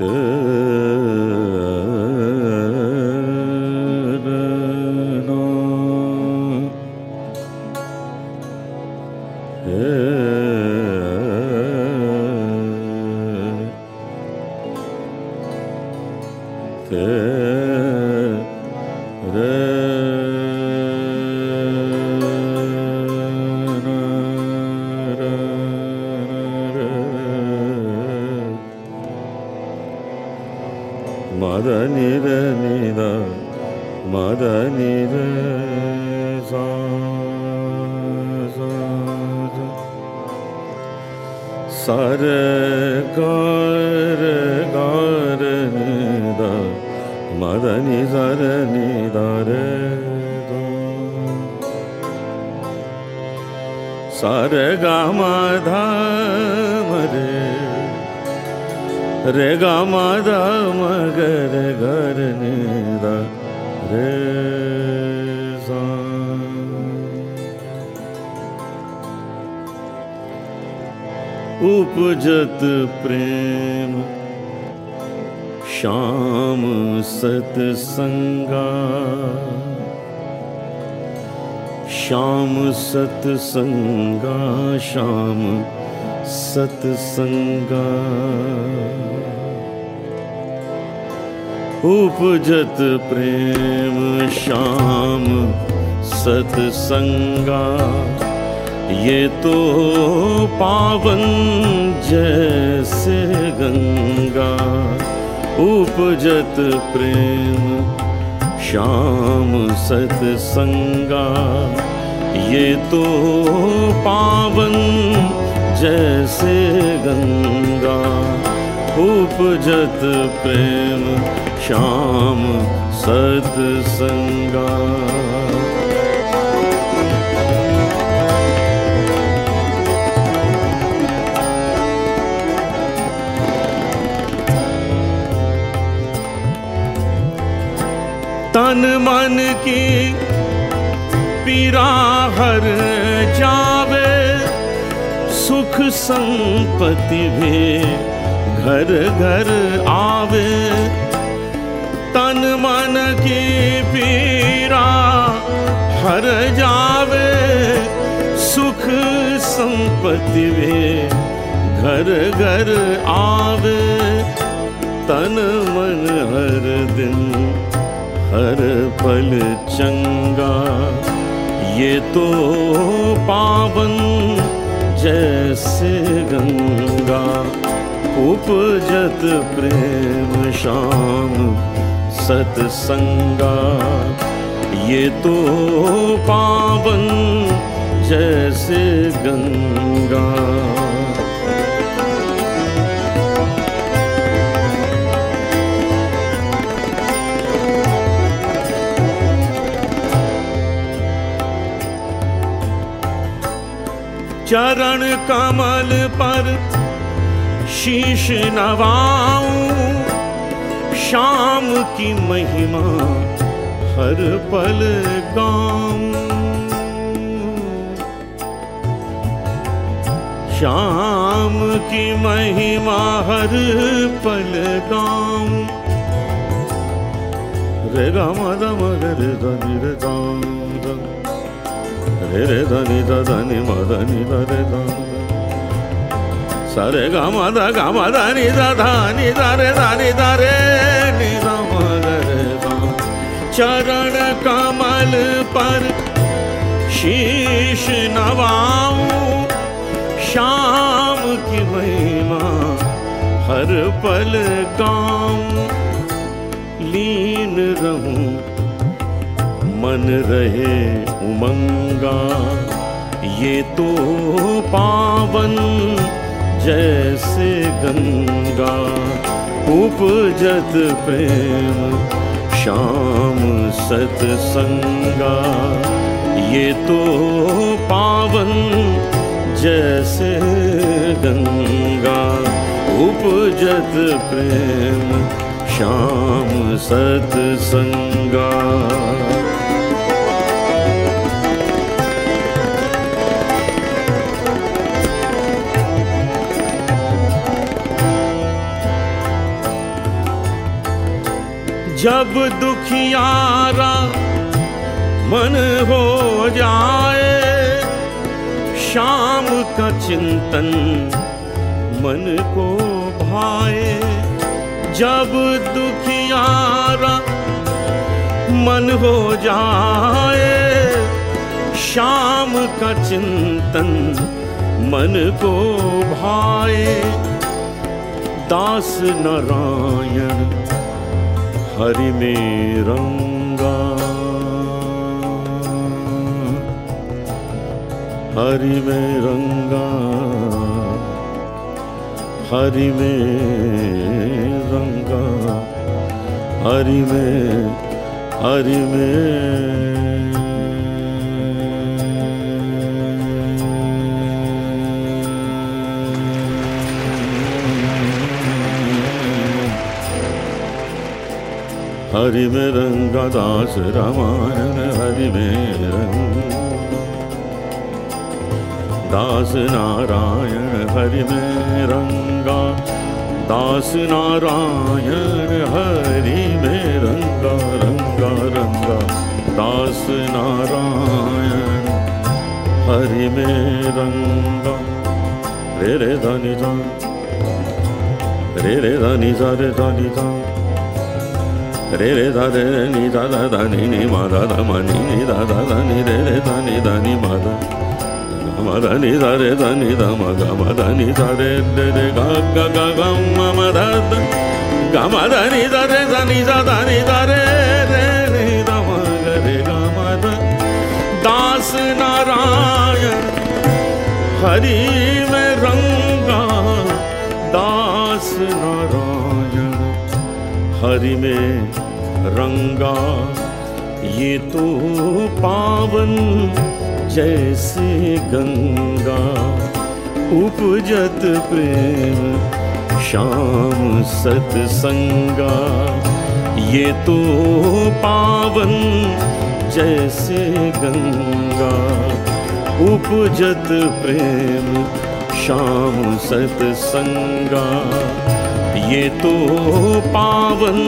的、मदनीर निदनीरे सर्गी मदनि सरनिधारो स ध रे गा मादा मगरेदा रे उपजत प्रेम श्याम सत्सङ्गा श्याम सत्सङ्गा श्याम सतसंगा। उपजत प्रेम श्याम सतसंगा। ये तो पावन जैसे गंगा। उपजत प्रेम श्याम सतसंगा। ये तो पावन जैसे गंगा उपजत प्रेम श्याम सतसंगा। तन मन की पीरा हर सुख संपत्ति भी घर घर आवे। तन मन की पीरा हर जावे। सुख संपत्ति भी घर घर आवे। तन मन हर दिन हर पल चंगा। ये तो पावन जैसे गंगा उपजत प्रेम शाम सतसंगा। ये तो पावन जैसे गंगा। चरण कमल पर शीश नवाऊं शाम की महिमा हर पल गाऊं शाम की महिमा हर पल गाऊं रे गा मा मगर रे गा रे रे ध नि ध ध नि म ध नि ध रे ध स रे ग म ध ग म ध नि ध ध नि ध रे ध नि ध रे ग रे चरण कमल पर शीश नवाऊं, शाम की महिमा, हर पल गाऊं, लीन रहूँ। मन रहे उमंगा। ये तो पावन जैसे गंगा। उपजत प्रेम, श्याम सतसंगा। ये तो पावन जैसे गंगा। उपजत प्रेम, श्याम सतसंगा। जब दुखियारा मन हो जाए, शाम का चिंतन मन को भाए। जब दुखियारा मन हो जाए, शाम का चिंतन मन को भाए। दास नारायण हरि में रंगा। हरि में रंगा। हरि में रंगा। हरि में हरि में हरि में रंगा दास रामायण हरि में दास नारायण हरि में रंगा दास नारायण हरि में रंगा रंगा रंगा दास नारायण हरि में रंगा रे रे धनी धा। रे रे धनी धा रे धनी धा रे रे धा रे रे, नि धा धा धा नि नि मा धा धा मा, नि नि धा धा धा नि रे रे धा नि धा नि मा धा मा धा नि धा रे धा नि धा मा गा मा धा नि धा रे रे रे गा गा गा गा, मा मा धा धा गा, मा धा नि धा रे धा नि धा धा नि धा रे रे रे धा मा गा रे गा, मा धा दास नारायण, हरि में रंगा, दास नारायण। हरि में रंगा। ये तो पावन जैसे गंगा। उपजत प्रेम, श्याम सतसंगा। ये तो पावन जैसे गंगा। उपजत प्रेम, श्याम सतसंगा। ये तो पावन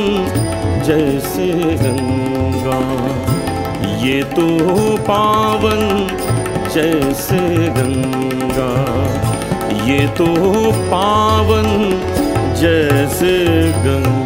जैसे गंगा। ये तो पावन जैसे गंगा। ये तो पावन जैसे गंगा।